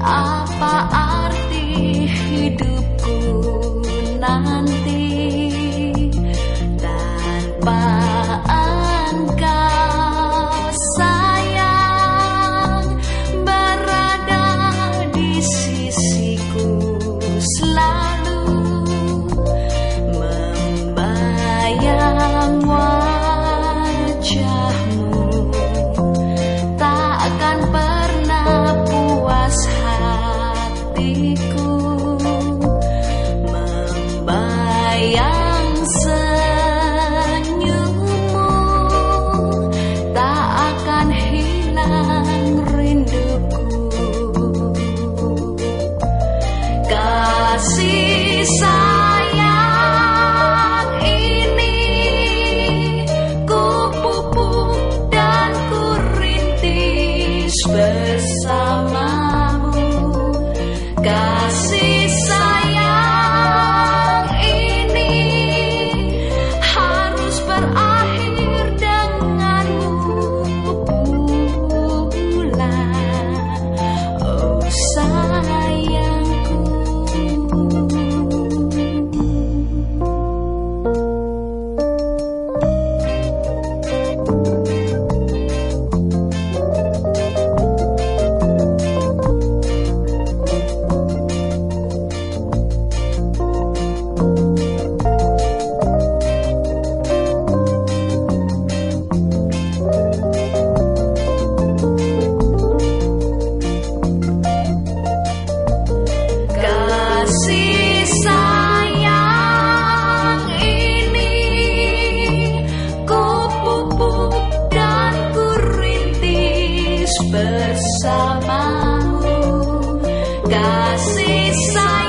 Apa arti hidup? God. bersamamu. Kasih sayang